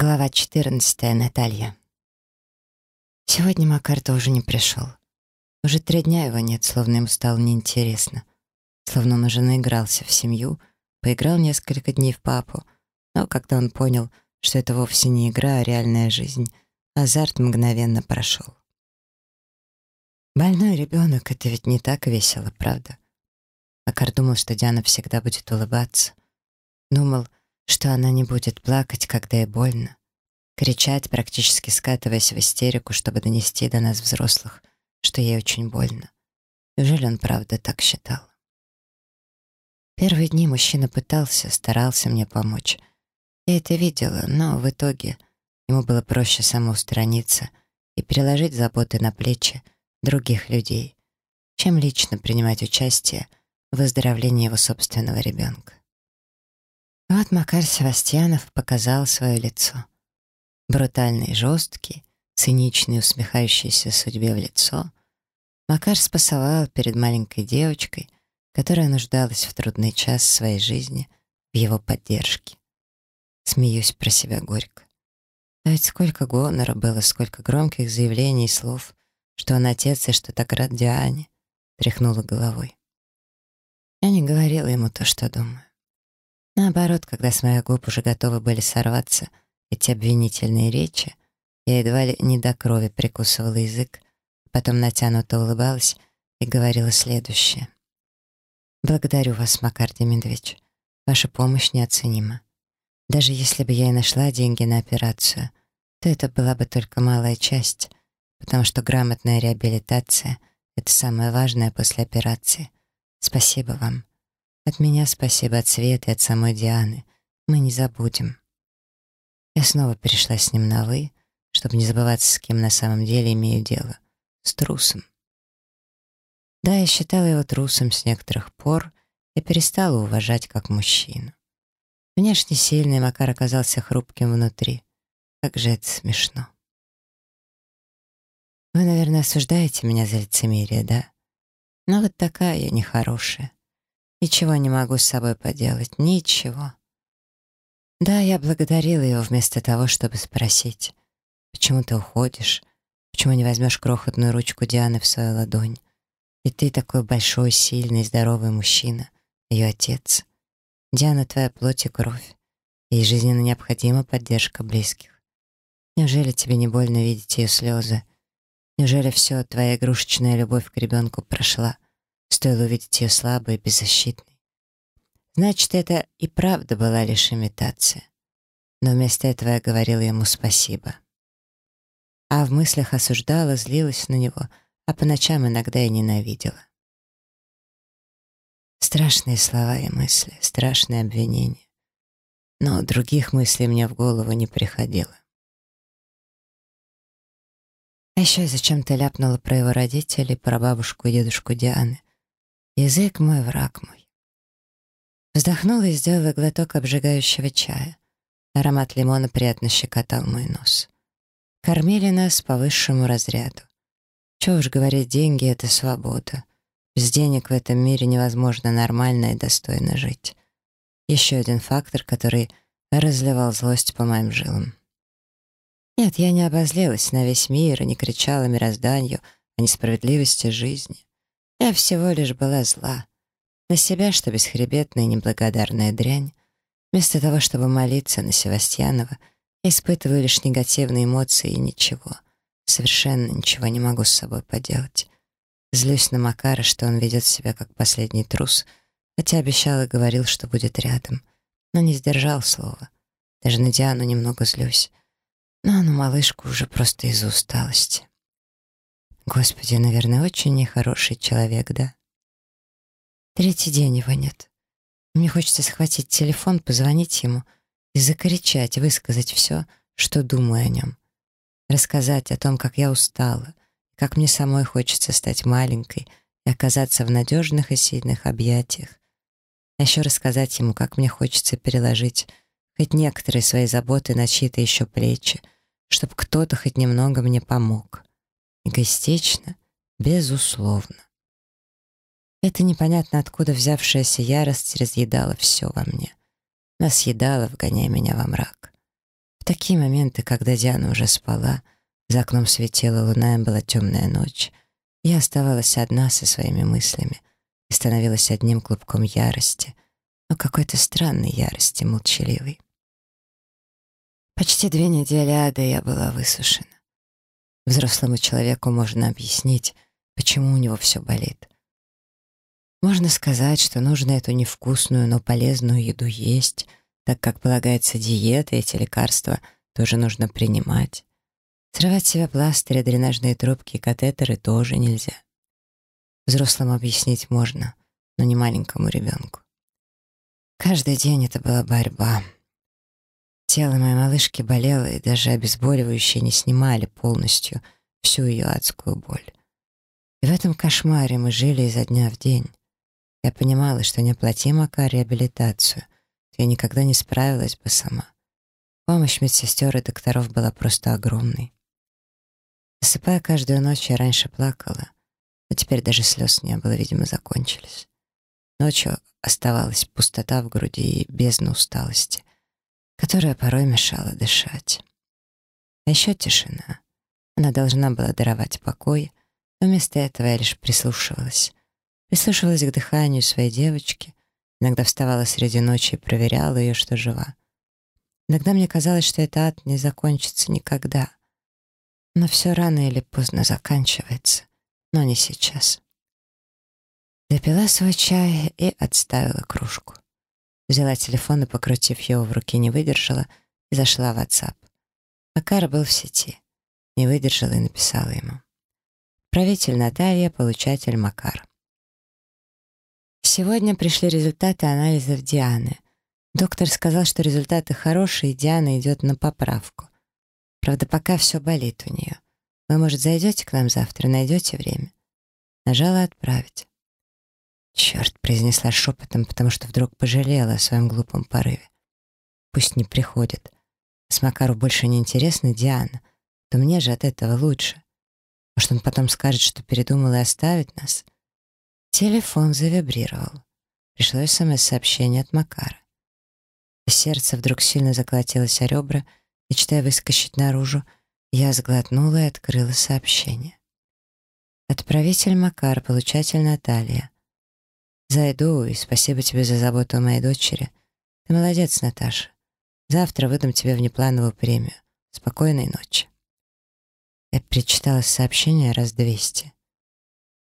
Глава 14. Наталья. Сегодня Макар тоже не пришел. Уже три дня его нет, словно ему стало неинтересно. Словно он уже наигрался в семью, поиграл несколько дней в папу, но когда он понял, что это вовсе не игра, а реальная жизнь, азарт мгновенно прошел. Больной ребенок — это ведь не так весело, правда? Макар думал, что Диана всегда будет улыбаться. Думал, что она не будет плакать, когда ей больно, кричать, практически скатываясь в истерику, чтобы донести до нас взрослых, что ей очень больно. Неужели он правда так считал? Первые дни мужчина пытался, старался мне помочь. Я это видела, но в итоге ему было проще самоустраниться и переложить заботы на плечи других людей, чем лично принимать участие в выздоровлении его собственного ребенка. Вот Макар Севастьянов показал свое лицо. Брутальный, жесткий, циничный, усмехающийся судьбе в лицо. Макар спасовал перед маленькой девочкой, которая нуждалась в трудный час своей жизни в его поддержке. Смеюсь про себя горько. А ведь сколько гонора было, сколько громких заявлений и слов, что он отец и что так рад Диане, тряхнула головой. Я не говорила ему то, что думаю. Наоборот, когда с моих губ уже готовы были сорваться эти обвинительные речи, я едва ли не до крови прикусывала язык, потом натянуто улыбалась и говорила следующее. «Благодарю вас, Макар Демидович. Ваша помощь неоценима. Даже если бы я и нашла деньги на операцию, то это была бы только малая часть, потому что грамотная реабилитация — это самое важное после операции. Спасибо вам. От меня спасибо от и от самой Дианы. Мы не забудем. Я снова перешла с ним на «вы», чтобы не забываться, с кем на самом деле имею дело. С трусом. Да, я считала его трусом с некоторых пор и перестала уважать как мужчину. Внешне сильный Макар оказался хрупким внутри. Как же это смешно. Вы, наверное, осуждаете меня за лицемерие, да? Но вот такая я нехорошая. Ничего не могу с собой поделать, ничего. Да, я благодарила его вместо того, чтобы спросить, почему ты уходишь, почему не возьмешь крохотную ручку Дианы в свою ладонь. И ты такой большой, сильный, здоровый мужчина, ее отец. Диана твоя плоть и кровь. Ей жизненно необходима поддержка близких. Неужели тебе не больно видеть ее слезы? Неужели все, твоя игрушечная любовь к ребенку прошла? Стоило увидеть ее слабой и беззащитной. Значит, это и правда была лишь имитация. Но вместо этого я говорила ему спасибо. А в мыслях осуждала, злилась на него, а по ночам иногда и ненавидела. Страшные слова и мысли, страшные обвинения. Но других мыслей мне в голову не приходило. А еще я зачем-то ляпнула про его родителей, про бабушку и дедушку Дианы. Язык мой, враг мой. Вздохнула и сделала глоток обжигающего чая. Аромат лимона приятно щекотал мой нос. Кормили нас по высшему разряду. Чего уж говорить, деньги — это свобода. Без денег в этом мире невозможно нормально и достойно жить. Еще один фактор, который разливал злость по моим жилам. Нет, я не обозлилась на весь мир и не кричала мирозданию о несправедливости жизни. Я всего лишь была зла. На себя, что бесхребетная неблагодарная дрянь. Вместо того, чтобы молиться на Севастьянова, я испытываю лишь негативные эмоции и ничего. Совершенно ничего не могу с собой поделать. Злюсь на Макара, что он ведет себя как последний трус, хотя обещал и говорил, что будет рядом, но не сдержал слова. Даже на Диану немного злюсь. Но на малышку уже просто из-за усталости. Господи, наверное, очень нехороший человек, да? Третий день его нет. Мне хочется схватить телефон, позвонить ему и закричать, высказать все, что думаю о нем. Рассказать о том, как я устала, как мне самой хочется стать маленькой и оказаться в надежных и сильных объятиях. А еще рассказать ему, как мне хочется переложить хоть некоторые свои заботы на чьи-то еще плечи, чтобы кто-то хоть немного мне помог. Эгоистично? Безусловно. Эта непонятно откуда взявшаяся ярость разъедала все во мне. Нас съедала, вгоняя меня во мрак. В такие моменты, когда Диана уже спала, за окном светила луна и была темная ночь, я оставалась одна со своими мыслями и становилась одним клубком ярости, но какой-то странной ярости, молчаливой. Почти две недели ада я была высушена. Взрослому человеку можно объяснить, почему у него все болит. Можно сказать, что нужно эту невкусную, но полезную еду есть, так как полагается диета, эти лекарства тоже нужно принимать. Срывать себе пластыри, дренажные трубки и катетеры тоже нельзя. Взрослым объяснить можно, но не маленькому ребенку. Каждый день это была борьба. Тело моей малышки болело, и даже обезболивающие не снимали полностью всю ее адскую боль. И в этом кошмаре мы жили изо дня в день. Я понимала, что не оплати Макар реабилитацию, то я никогда не справилась бы сама. Помощь медсестер и докторов была просто огромной. Засыпая каждую ночь, я раньше плакала, но теперь даже слез не было, видимо, закончились. Ночью оставалась пустота в груди и бездна усталости которая порой мешала дышать. А еще тишина. Она должна была даровать покой, но вместо этого я лишь прислушивалась. Прислушивалась к дыханию своей девочки, иногда вставала среди ночи и проверяла ее, что жива. Иногда мне казалось, что этот ад не закончится никогда. Но все рано или поздно заканчивается, но не сейчас. Допила свой чай и отставила кружку. Взяла телефон и, покрутив его в руке, не выдержала и зашла в WhatsApp. Макар был в сети. Не выдержала и написала ему. Правитель Наталья, получатель Макар. Сегодня пришли результаты анализов Дианы. Доктор сказал, что результаты хорошие, и Диана идет на поправку. Правда, пока все болит у нее. Вы, может, зайдете к нам завтра, найдете время? Нажала «Отправить». «Черт», — произнесла шепотом, потому что вдруг пожалела о своем глупом порыве. «Пусть не приходит. С Макару больше не интересна Диана, то мне же от этого лучше. Может, он потом скажет, что передумал и оставит нас?» Телефон завибрировал. Пришло СМС-сообщение от Макара. Сердце вдруг сильно заколотилось о ребра, и, читая выскочить наружу, я сглотнула и открыла сообщение. Отправитель Макар, получатель Наталья. Зайду, и спасибо тебе за заботу о моей дочери. Ты молодец, Наташа. Завтра выдам тебе внеплановую премию. Спокойной ночи. Я перечитала сообщение раз двести.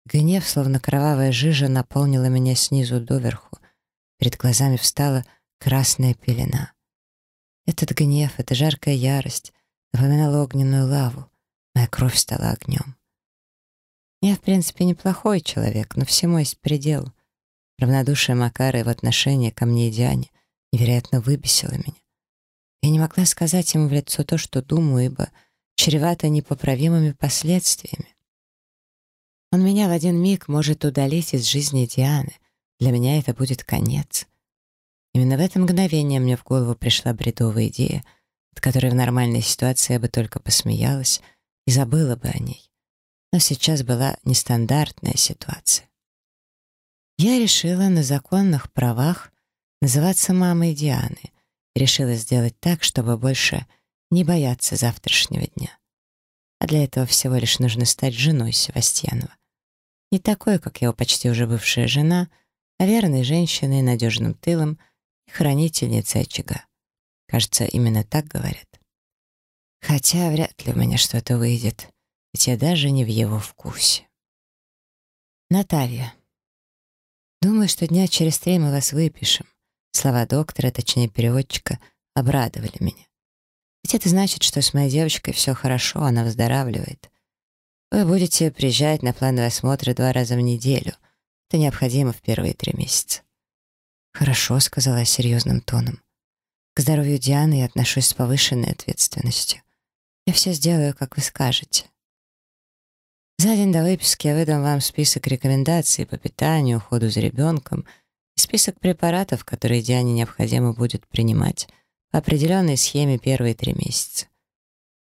Гнев, словно кровавая жижа, наполнила меня снизу доверху. Перед глазами встала красная пелена. Этот гнев, эта жаркая ярость напоминала огненную лаву. Моя кровь стала огнем. Я, в принципе, неплохой человек, но всему есть предел. Равнодушие Макара и в отношении ко мне и Диане невероятно выбесило меня. Я не могла сказать ему в лицо то, что думаю, ибо чревато непоправимыми последствиями. Он меня в один миг может удалить из жизни Дианы. Для меня это будет конец. Именно в это мгновение мне в голову пришла бредовая идея, от которой в нормальной ситуации я бы только посмеялась и забыла бы о ней. Но сейчас была нестандартная ситуация. Я решила на законных правах называться мамой Дианы решила сделать так, чтобы больше не бояться завтрашнего дня. А для этого всего лишь нужно стать женой Севастьянова. Не такой, как его почти уже бывшая жена, а верной женщиной, надежным тылом и хранительницей очага. Кажется, именно так говорят. Хотя вряд ли у меня что-то выйдет, ведь я даже не в его вкусе. Наталья. Думаю, что дня через три мы вас выпишем. Слова доктора, точнее переводчика, обрадовали меня. Ведь это значит, что с моей девочкой все хорошо, она выздоравливает. Вы будете приезжать на плановый осмотр два раза в неделю. Это необходимо в первые три месяца. «Хорошо», — сказала я серьезным тоном. «К здоровью Дианы я отношусь с повышенной ответственностью. Я все сделаю, как вы скажете». За день до выписки я выдам вам список рекомендаций по питанию, уходу за ребенком и список препаратов, которые Диане необходимо будет принимать по определенной схеме первые три месяца.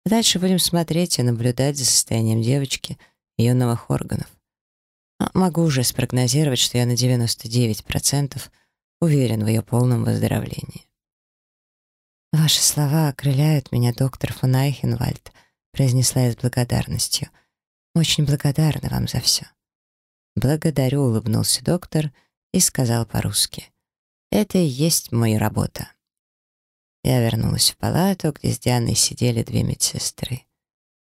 А дальше будем смотреть и наблюдать за состоянием девочки и ее новых органов. Но могу уже спрогнозировать, что я на 99% уверен в ее полном выздоровлении. «Ваши слова окрыляют меня, доктор фон Айхенвальд», произнесла я с благодарностью. «Очень благодарна вам за все». «Благодарю», — улыбнулся доктор и сказал по-русски. «Это и есть моя работа». Я вернулась в палату, где с Дианой сидели две медсестры.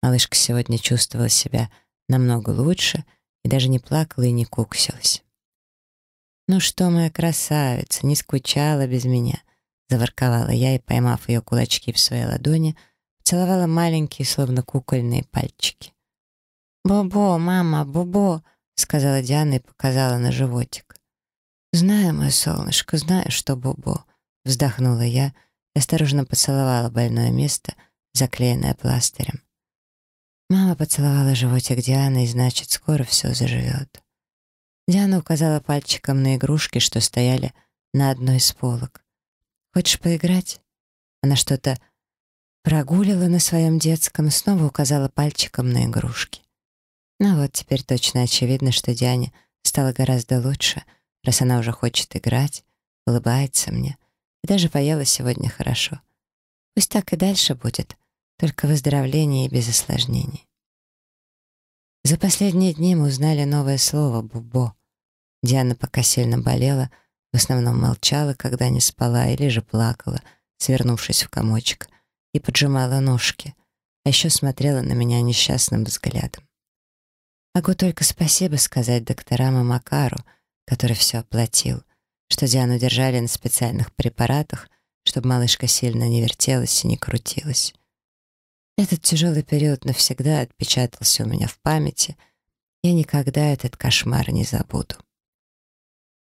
Малышка сегодня чувствовала себя намного лучше и даже не плакала и не куксилась. «Ну что, моя красавица, не скучала без меня?» Заворковала я и, поймав ее кулачки в своей ладони, целовала маленькие, словно кукольные пальчики. «Бобо, мама, Бобо!» — сказала Диана и показала на животик. «Знаю, мое солнышко, знаю, что Бобо!» — вздохнула я и осторожно поцеловала больное место, заклеенное пластырем. Мама поцеловала животик Дианы, и значит, скоро все заживет. Диана указала пальчиком на игрушки, что стояли на одной из полок. Хочешь поиграть?» Она что-то прогулила на своем детском и снова указала пальчиком на игрушки. Ну вот, теперь точно очевидно, что Диане стало гораздо лучше, раз она уже хочет играть, улыбается мне и даже поела сегодня хорошо. Пусть так и дальше будет, только выздоровление и без осложнений. За последние дни мы узнали новое слово «бубо». Диана пока сильно болела — в основном молчала, когда не спала, или же плакала, свернувшись в комочек, и поджимала ножки, а еще смотрела на меня несчастным взглядом. Могу только спасибо сказать докторам и Макару, который все оплатил, что Диану держали на специальных препаратах, чтобы малышка сильно не вертелась и не крутилась. Этот тяжелый период навсегда отпечатался у меня в памяти, я никогда этот кошмар не забуду.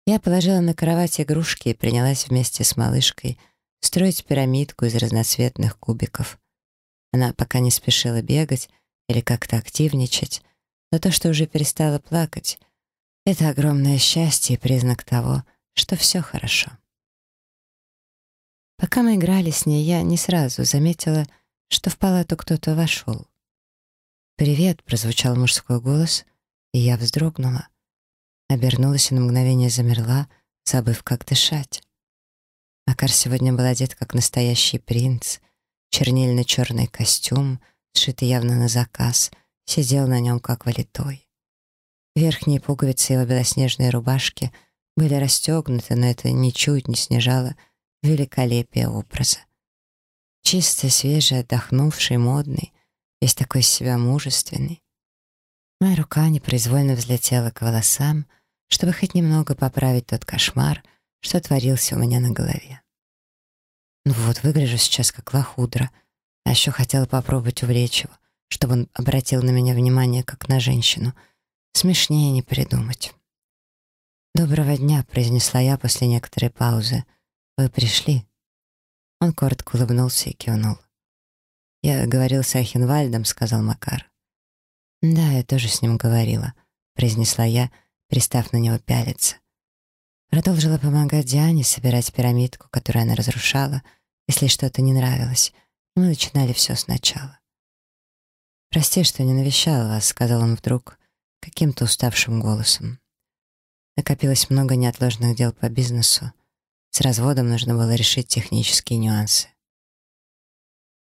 Я положила на кровать игрушки и принялась вместе с малышкой строить пирамидку из разноцветных кубиков. Она пока не спешила бегать или как-то активничать, но то, что уже перестала плакать, это огромное счастье и признак того, что все хорошо. Пока мы играли с ней, я не сразу заметила, что в палату кто-то вошел. «Привет!» — прозвучал мужской голос, и я вздрогнула. Обернулась и на мгновение замерла, забыв, как дышать. Макар сегодня был одет как настоящий принц. Чернильно-черный костюм, сшитый явно на заказ, сидел на нем как валитой. Верхние пуговицы его белоснежной рубашки были расстегнуты, но это ничуть не снижало великолепие образа. Чистый, свежий, отдохнувший, модный, весь такой себя мужественный. Моя рука непроизвольно взлетела к волосам, чтобы хоть немного поправить тот кошмар, что творился у меня на голове. Ну вот, выгляжу сейчас как лохудра, а еще хотела попробовать увлечь его, чтобы он обратил на меня внимание как на женщину. Смешнее не придумать. «Доброго дня», — произнесла я после некоторой паузы. «Вы пришли?» Он коротко улыбнулся и кивнул. «Я говорил с Ахенвальдом», — сказал Макар. «Да, я тоже с ним говорила», — произнесла я, пристав на него пялиться. Продолжила помогать Диане собирать пирамидку, которую она разрушала, если что-то не нравилось, мы начинали все сначала. «Прости, что не навещала вас», — сказал он вдруг, каким-то уставшим голосом. Накопилось много неотложных дел по бизнесу. С разводом нужно было решить технические нюансы.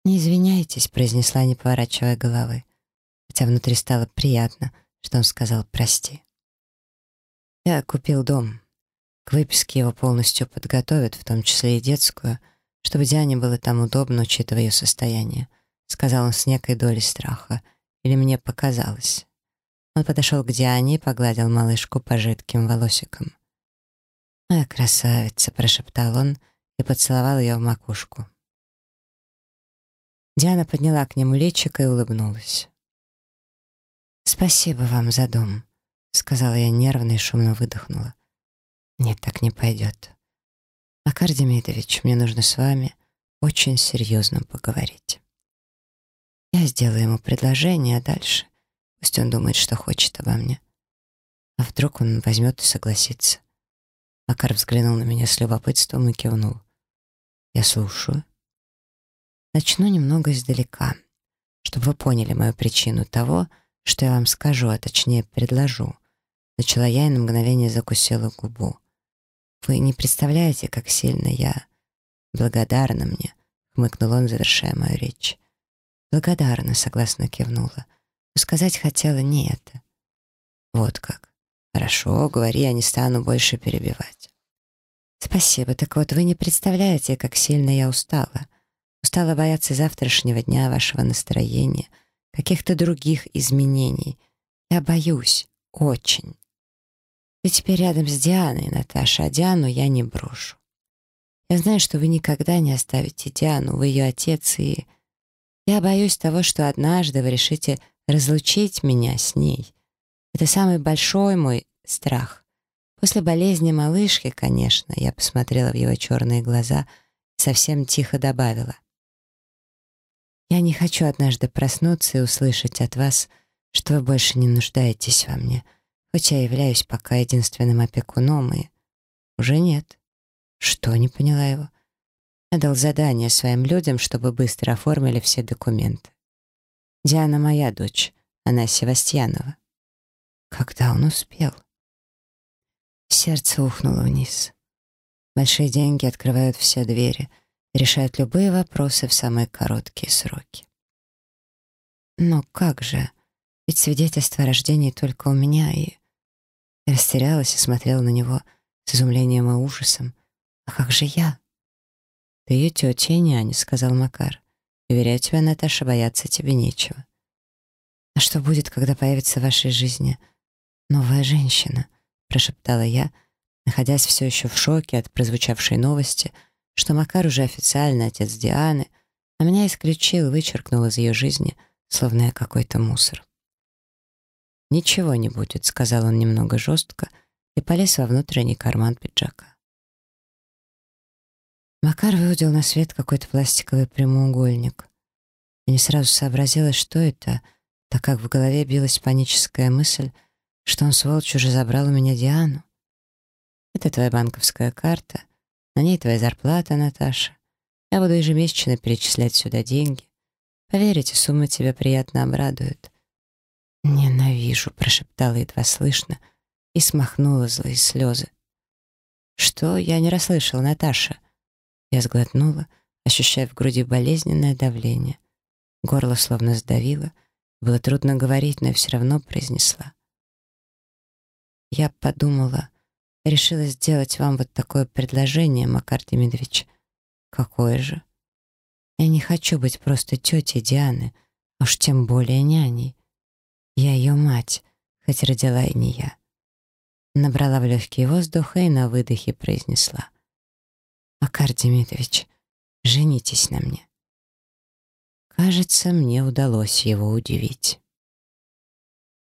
«Не извиняйтесь», — произнесла, не поворачивая головы хотя внутри стало приятно, что он сказал «прости». Я купил дом. К выписке его полностью подготовят, в том числе и детскую, чтобы Диане было там удобно, учитывая ее состояние, сказал он с некой долей страха. Или мне показалось. Он подошел к Диане и погладил малышку по жидким волосикам. «Моя красавица», — прошептал он и поцеловал ее в макушку. Диана подняла к нему личико и улыбнулась. «Спасибо вам за дом», — сказала я нервно и шумно выдохнула. «Нет, так не пойдет. Макар Демидович, мне нужно с вами очень серьезно поговорить. Я сделаю ему предложение, а дальше пусть он думает, что хочет обо мне. А вдруг он возьмет и согласится?» Макар взглянул на меня с любопытством и кивнул. «Я слушаю. Начну немного издалека, чтобы вы поняли мою причину того, что я вам скажу, а точнее предложу. Начала я и на мгновение закусила губу. Вы не представляете, как сильно я благодарна мне. — хмыкнул он, завершая мою речь. «Благодарна», — согласно кивнула. Но сказать хотела не это. «Вот как. Хорошо, говори, я не стану больше перебивать». «Спасибо. Так вот, вы не представляете, как сильно я устала. Устала бояться завтрашнего дня, вашего настроения, каких-то других изменений. Я боюсь. Очень. Вы теперь рядом с Дианой, Наташа, а Диану я не брошу. Я знаю, что вы никогда не оставите Диану, вы ее отец, и... Я боюсь того, что однажды вы решите разлучить меня с ней. Это самый большой мой страх. После болезни малышки, конечно, я посмотрела в его черные глаза и совсем тихо добавила. Я не хочу однажды проснуться и услышать от вас, что вы больше не нуждаетесь во мне, хоть я являюсь пока единственным опекуном и... Уже нет. Что, не поняла его? Дал задание своим людям, чтобы быстро оформили все документы. Диана моя дочь, она Севастьянова. Когда он успел? Сердце ухнуло вниз. Большие деньги открывают все двери, решают любые вопросы в самые короткие сроки. Но как же? Ведь свидетельство о рождении только у меня, и... Я растерялась и смотрела на него с изумлением и ужасом. «А как же я?» «Ты ее тетя и няня», — сказал Макар. «Уверяю тебя, Наташа, бояться тебе нечего». «А что будет, когда появится в вашей жизни новая женщина?» — прошептала я, находясь все еще в шоке от прозвучавшей новости, что Макар уже официально отец Дианы, а меня исключил, вычеркнул из ее жизни, словно я какой-то мусор. «Ничего не будет», — сказал он немного жестко и полез во внутренний карман пиджака. Макар выудил на свет какой-то пластиковый прямоугольник. Я не сразу сообразила, что это, так как в голове билась паническая мысль, что он, сволочь, уже забрал у меня Диану. «Это твоя банковская карта, на ней твоя зарплата, Наташа. Я буду ежемесячно перечислять сюда деньги. Поверите, сумма тебя приятно обрадует. «Ненавижу», — прошептала едва слышно и смахнула злые слезы. «Что? Я не расслышала, Наташа». Я сглотнула, ощущая в груди болезненное давление. Горло словно сдавило. Было трудно говорить, но я все равно произнесла. Я подумала, решила сделать вам вот такое предложение, Макар Демидович. Какое же? Я не хочу быть просто тетей Дианы, а уж тем более няней. Я ее мать, хоть родила и не я. Набрала в легкий воздух и на выдохе произнесла. «Макар Демидович, женитесь на мне». Кажется, мне удалось его удивить.